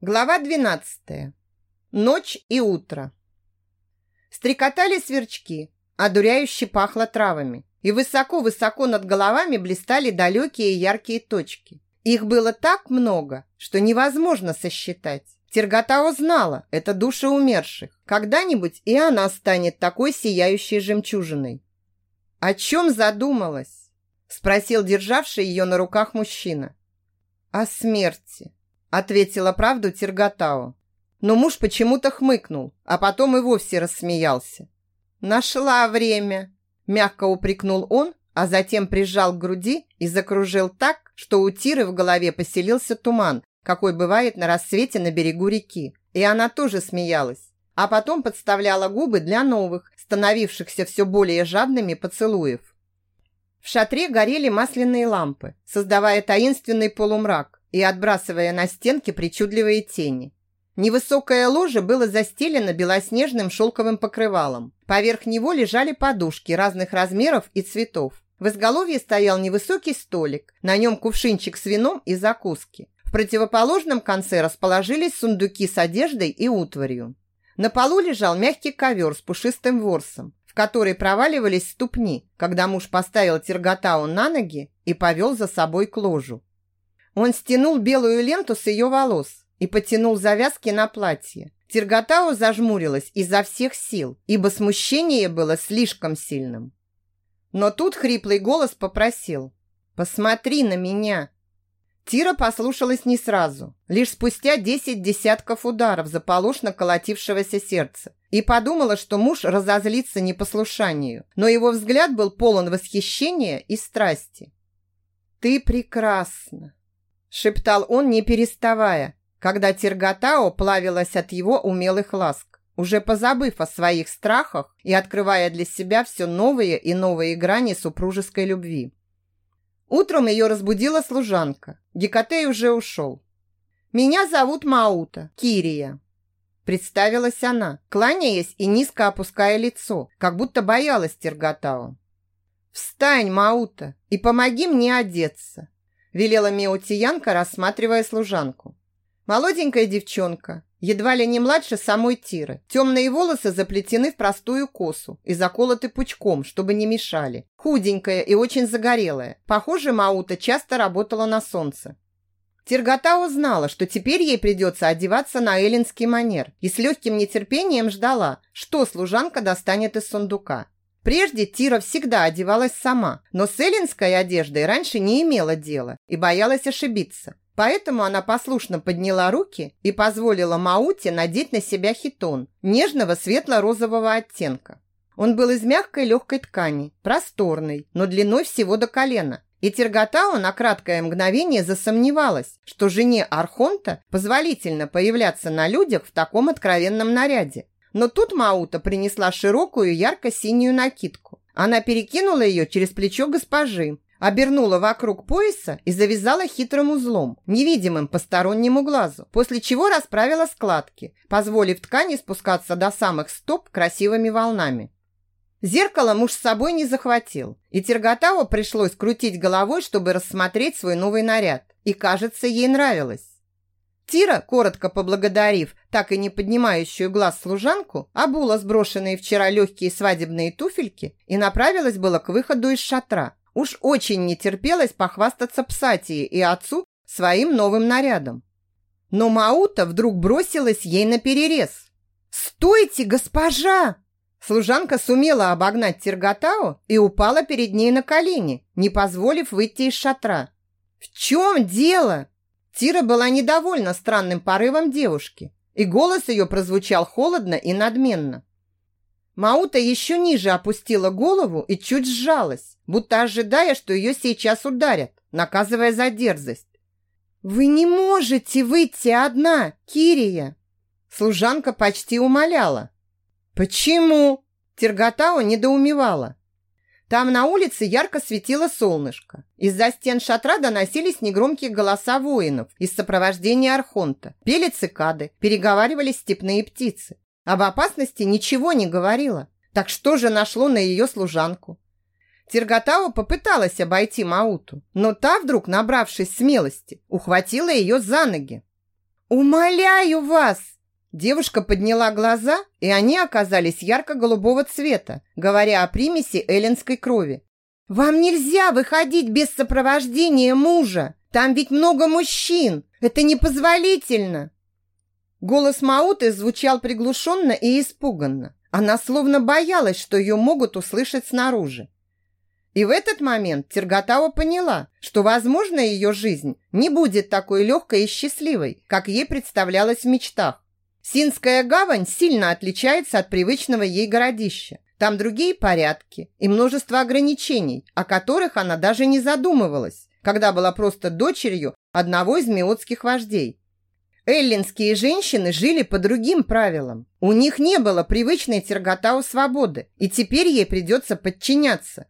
Глава 12. Ночь и утро. Стрекотали сверчки, одуряюще пахло травами, и высоко-высоко над головами блистали далекие яркие точки. Их было так много, что невозможно сосчитать. Терготао знала, это души умерших. Когда-нибудь и она станет такой сияющей жемчужиной. «О чем задумалась?» – спросил державший ее на руках мужчина. «О смерти», Ответила правду Терготау. Но муж почему-то хмыкнул, а потом и вовсе рассмеялся. «Нашла время!» Мягко упрекнул он, а затем прижал к груди и закружил так, что у Тиры в голове поселился туман, какой бывает на рассвете на берегу реки. И она тоже смеялась, а потом подставляла губы для новых, становившихся все более жадными поцелуев. В шатре горели масляные лампы, создавая таинственный полумрак, и отбрасывая на стенки причудливые тени. Невысокое ложе было застелено белоснежным шелковым покрывалом. Поверх него лежали подушки разных размеров и цветов. В изголовье стоял невысокий столик, на нем кувшинчик с вином и закуски. В противоположном конце расположились сундуки с одеждой и утварью. На полу лежал мягкий ковер с пушистым ворсом, в который проваливались ступни, когда муж поставил Терготау на ноги и повел за собой к ложу. Он стянул белую ленту с ее волос и потянул завязки на платье. Тиргатау зажмурилась изо всех сил, ибо смущение было слишком сильным. Но тут хриплый голос попросил «Посмотри на меня!» Тира послушалась не сразу, лишь спустя десять десятков ударов заполошно колотившегося сердца, и подумала, что муж разозлится непослушанию, но его взгляд был полон восхищения и страсти. «Ты прекрасна!» Шептал он, не переставая, когда Терготао плавилась от его умелых ласк, уже позабыв о своих страхах и открывая для себя все новые и новые грани супружеской любви. Утром ее разбудила служанка. Гекатей уже ушел. «Меня зовут Маута, Кирия», представилась она, кланяясь и низко опуская лицо, как будто боялась Терготао. «Встань, Маута, и помоги мне одеться велела Меутиянка, рассматривая служанку. Молоденькая девчонка, едва ли не младше самой Тиры. Темные волосы заплетены в простую косу и заколоты пучком, чтобы не мешали. Худенькая и очень загорелая. Похоже, Маута часто работала на солнце. Тиргота узнала, что теперь ей придется одеваться на эллинский манер и с легким нетерпением ждала, что служанка достанет из сундука. Прежде Тира всегда одевалась сама, но с эллинской одеждой раньше не имела дела и боялась ошибиться. Поэтому она послушно подняла руки и позволила Мауте надеть на себя хитон нежного светло-розового оттенка. Он был из мягкой легкой ткани, просторный, но длиной всего до колена. И Терготау на краткое мгновение засомневалась, что жене Архонта позволительно появляться на людях в таком откровенном наряде. Но тут Маута принесла широкую ярко-синюю накидку. Она перекинула ее через плечо госпожи, обернула вокруг пояса и завязала хитрым узлом, невидимым постороннему глазу, после чего расправила складки, позволив ткани спускаться до самых стоп красивыми волнами. Зеркало муж с собой не захватил, и Терготаву пришлось крутить головой, чтобы рассмотреть свой новый наряд. И, кажется, ей нравилось. Тира, коротко поблагодарив так и не поднимающую глаз служанку, обула сброшенные вчера легкие свадебные туфельки и направилась было к выходу из шатра. Уж очень не терпелось похвастаться Псатии и отцу своим новым нарядом. Но Маута вдруг бросилась ей на перерез. «Стойте, госпожа!» Служанка сумела обогнать Тиргатау и упала перед ней на колени, не позволив выйти из шатра. «В чем дело?» Тира была недовольна странным порывом девушки, и голос ее прозвучал холодно и надменно. Маута еще ниже опустила голову и чуть сжалась, будто ожидая, что ее сейчас ударят, наказывая за дерзость. «Вы не можете выйти одна, Кирия!» Служанка почти умоляла. «Почему?» Терготау недоумевала. Там на улице ярко светило солнышко. Из-за стен шатра доносились негромкие голоса воинов из сопровождения Архонта. Пели цикады, переговаривались степные птицы. Об опасности ничего не говорила. Так что же нашло на ее служанку? Терготава попыталась обойти Мауту, но та вдруг, набравшись смелости, ухватила ее за ноги. «Умоляю вас!» Девушка подняла глаза, и они оказались ярко-голубого цвета, говоря о примеси эллинской крови. «Вам нельзя выходить без сопровождения мужа! Там ведь много мужчин! Это непозволительно!» Голос Мауты звучал приглушенно и испуганно. Она словно боялась, что ее могут услышать снаружи. И в этот момент Терготава поняла, что, возможно, ее жизнь не будет такой легкой и счастливой, как ей представлялось в мечтах. Синская гавань сильно отличается от привычного ей городища. Там другие порядки и множество ограничений, о которых она даже не задумывалась, когда была просто дочерью одного из миотских вождей. Эллинские женщины жили по другим правилам. У них не было привычной терготау свободы, и теперь ей придется подчиняться.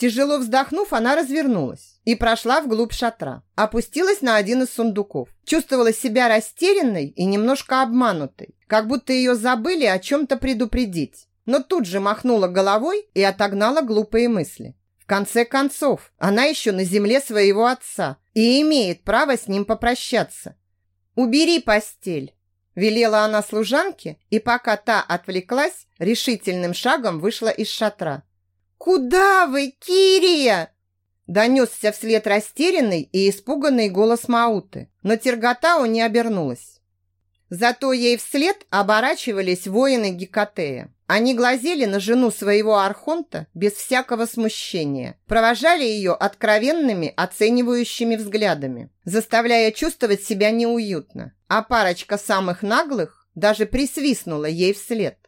Тяжело вздохнув, она развернулась и прошла вглубь шатра. Опустилась на один из сундуков. Чувствовала себя растерянной и немножко обманутой, как будто ее забыли о чем-то предупредить но тут же махнула головой и отогнала глупые мысли. В конце концов, она еще на земле своего отца и имеет право с ним попрощаться. «Убери постель!» Велела она служанке, и пока та отвлеклась, решительным шагом вышла из шатра. «Куда вы, Кирия?» Донесся вслед растерянный и испуганный голос Мауты, но Терготау не обернулась. Зато ей вслед оборачивались воины Гекатея. Они глазели на жену своего архонта без всякого смущения, провожали ее откровенными оценивающими взглядами, заставляя чувствовать себя неуютно. А парочка самых наглых даже присвистнула ей вслед.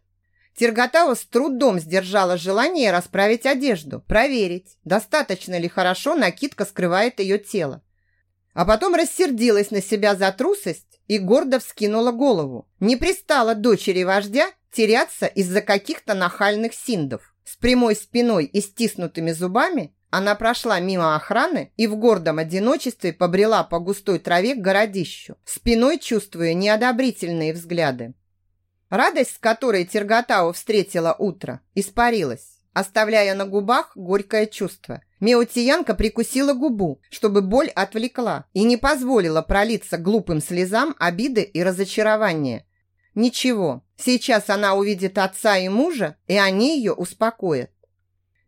Терготава с трудом сдержала желание расправить одежду, проверить, достаточно ли хорошо накидка скрывает ее тело. А потом рассердилась на себя за трусость и гордо вскинула голову. Не пристала дочери вождя теряться из-за каких-то нахальных синдов. С прямой спиной и стиснутыми зубами она прошла мимо охраны и в гордом одиночестве побрела по густой траве к городищу, спиной чувствуя неодобрительные взгляды. Радость, с которой Терготау встретила утро, испарилась, оставляя на губах горькое чувство. Меотиянка прикусила губу, чтобы боль отвлекла и не позволила пролиться глупым слезам обиды и разочарования. Ничего, Сейчас она увидит отца и мужа, и они ее успокоят.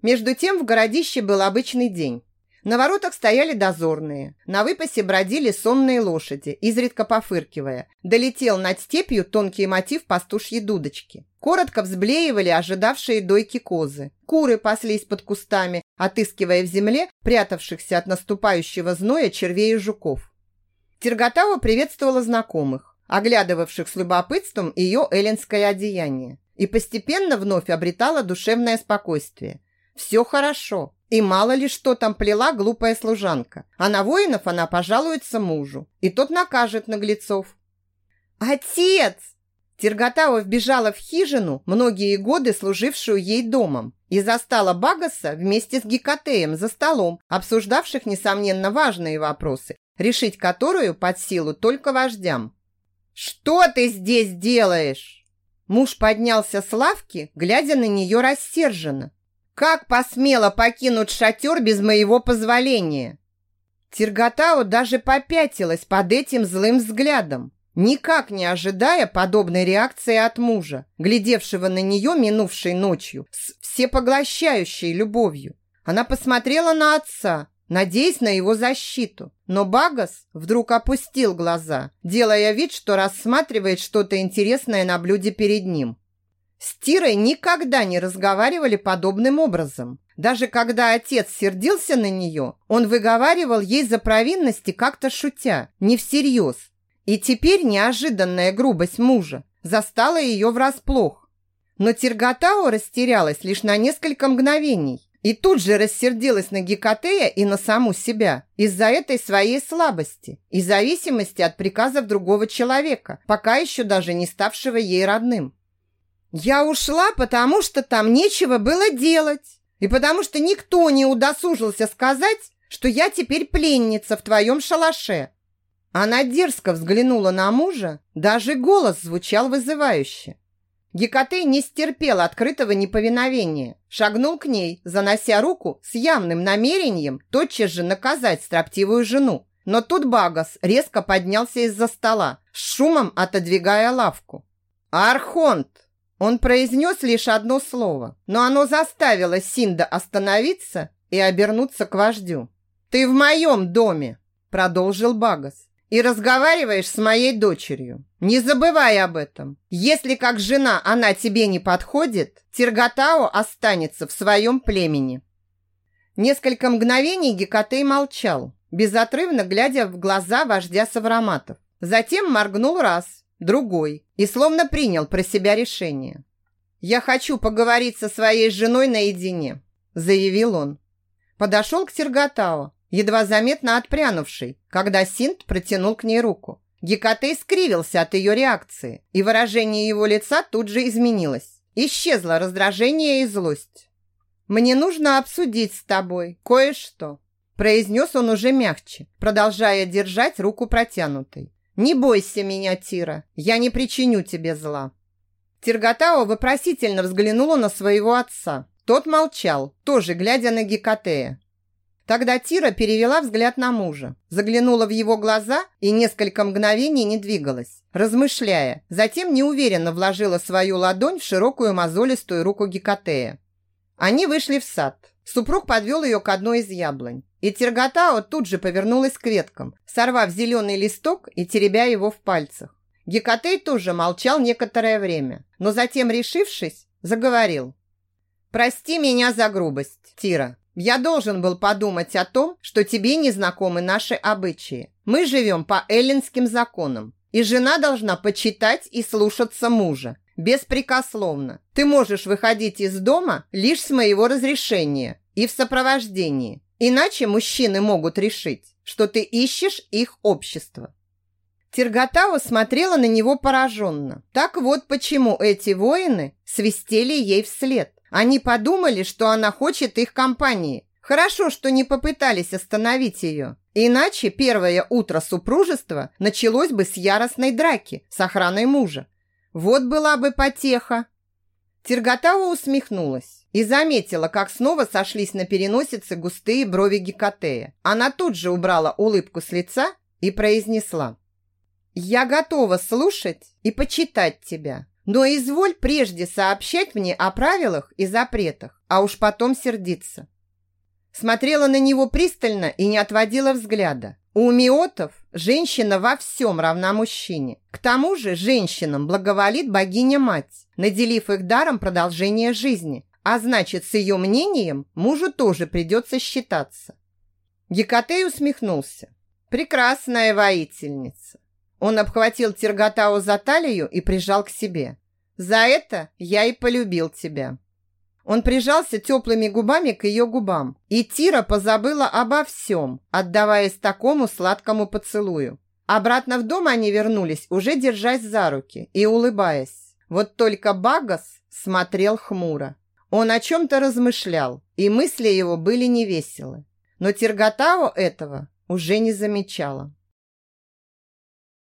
Между тем в городище был обычный день. На воротах стояли дозорные. На выпасе бродили сонные лошади, изредка пофыркивая. Долетел над степью тонкий мотив пастушьей дудочки. Коротко взблеивали ожидавшие дойки козы. Куры паслись под кустами, отыскивая в земле прятавшихся от наступающего зноя червей и жуков. Терготава приветствовала знакомых оглядывавших с любопытством ее эллинское одеяние, и постепенно вновь обретала душевное спокойствие. Все хорошо, и мало ли что там плела глупая служанка, а на воинов она пожалуется мужу, и тот накажет наглецов. «Отец!» Терготава вбежала в хижину, многие годы служившую ей домом, и застала Багаса вместе с Гекатеем за столом, обсуждавших, несомненно, важные вопросы, решить которую под силу только вождям. «Что ты здесь делаешь?» Муж поднялся с лавки, глядя на нее рассерженно. «Как посмела покинуть шатер без моего позволения?» Тиргатао даже попятилась под этим злым взглядом, никак не ожидая подобной реакции от мужа, глядевшего на нее минувшей ночью с всепоглощающей любовью. Она посмотрела на отца, надеясь на его защиту. Но Багас вдруг опустил глаза, делая вид, что рассматривает что-то интересное на блюде перед ним. С Тирой никогда не разговаривали подобным образом. Даже когда отец сердился на нее, он выговаривал ей за провинности как-то шутя, не всерьез. И теперь неожиданная грубость мужа застала ее врасплох. Но Тиргатао растерялась лишь на несколько мгновений, и тут же рассердилась на Гекатея и на саму себя из-за этой своей слабости и зависимости от приказов другого человека, пока еще даже не ставшего ей родным. «Я ушла, потому что там нечего было делать, и потому что никто не удосужился сказать, что я теперь пленница в твоем шалаше». Она дерзко взглянула на мужа, даже голос звучал вызывающе. Гекатей не стерпел открытого неповиновения, шагнул к ней, занося руку с явным намерением тотчас же наказать строптивую жену. Но тут Багас резко поднялся из-за стола, с шумом отодвигая лавку. «Архонт!» Он произнес лишь одно слово, но оно заставило Синда остановиться и обернуться к вождю. «Ты в моем доме!» – продолжил Багас. «И разговариваешь с моей дочерью. Не забывай об этом. Если как жена она тебе не подходит, Тиргатао останется в своем племени». Несколько мгновений Гекатей молчал, безотрывно глядя в глаза вождя Савраматов. Затем моргнул раз, другой и словно принял про себя решение. «Я хочу поговорить со своей женой наедине», заявил он. Подошел к Тиргатао, едва заметно отпрянувший, когда Синт протянул к ней руку. Гекатей скривился от ее реакции, и выражение его лица тут же изменилось. Исчезло раздражение и злость. «Мне нужно обсудить с тобой кое-что», произнес он уже мягче, продолжая держать руку протянутой. «Не бойся меня, Тира, я не причиню тебе зла». Тиргатао вопросительно взглянула на своего отца. Тот молчал, тоже глядя на Гекатея. Тогда Тира перевела взгляд на мужа, заглянула в его глаза и несколько мгновений не двигалась, размышляя. Затем неуверенно вложила свою ладонь в широкую мозолистую руку Гекатея. Они вышли в сад. Супруг подвел ее к одной из яблонь. И Терготао тут же повернулась к веткам, сорвав зеленый листок и теребя его в пальцах. Гекатей тоже молчал некоторое время, но затем, решившись, заговорил. «Прости меня за грубость, Тира. Я должен был подумать о том, что тебе не знакомы наши обычаи. Мы живем по эллинским законам, и жена должна почитать и слушаться мужа, беспрекословно. Ты можешь выходить из дома лишь с моего разрешения и в сопровождении. Иначе мужчины могут решить, что ты ищешь их общество. Тиргатава смотрела на него пораженно. Так вот почему эти воины свистели ей вслед. Они подумали, что она хочет их компании. Хорошо, что не попытались остановить ее. Иначе первое утро супружества началось бы с яростной драки с охраной мужа. Вот была бы потеха. Терготава усмехнулась и заметила, как снова сошлись на переносице густые брови Гекатея. Она тут же убрала улыбку с лица и произнесла. «Я готова слушать и почитать тебя, но изволь прежде сообщать мне о правилах и запретах, а уж потом сердиться». Смотрела на него пристально и не отводила взгляда. У миотов женщина во всем равна мужчине. К тому же женщинам благоволит богиня-мать, наделив их даром продолжения жизни, а значит, с ее мнением мужу тоже придется считаться. Гекатей усмехнулся. «Прекрасная воительница!» Он обхватил Тиргатау за талию и прижал к себе. «За это я и полюбил тебя!» Он прижался теплыми губами к ее губам, и Тира позабыла обо всем, отдаваясь такому сладкому поцелую. Обратно в дом они вернулись, уже держась за руки и улыбаясь. Вот только Багас смотрел хмуро. Он о чем-то размышлял, и мысли его были невеселы. Но Тиргатао этого уже не замечала.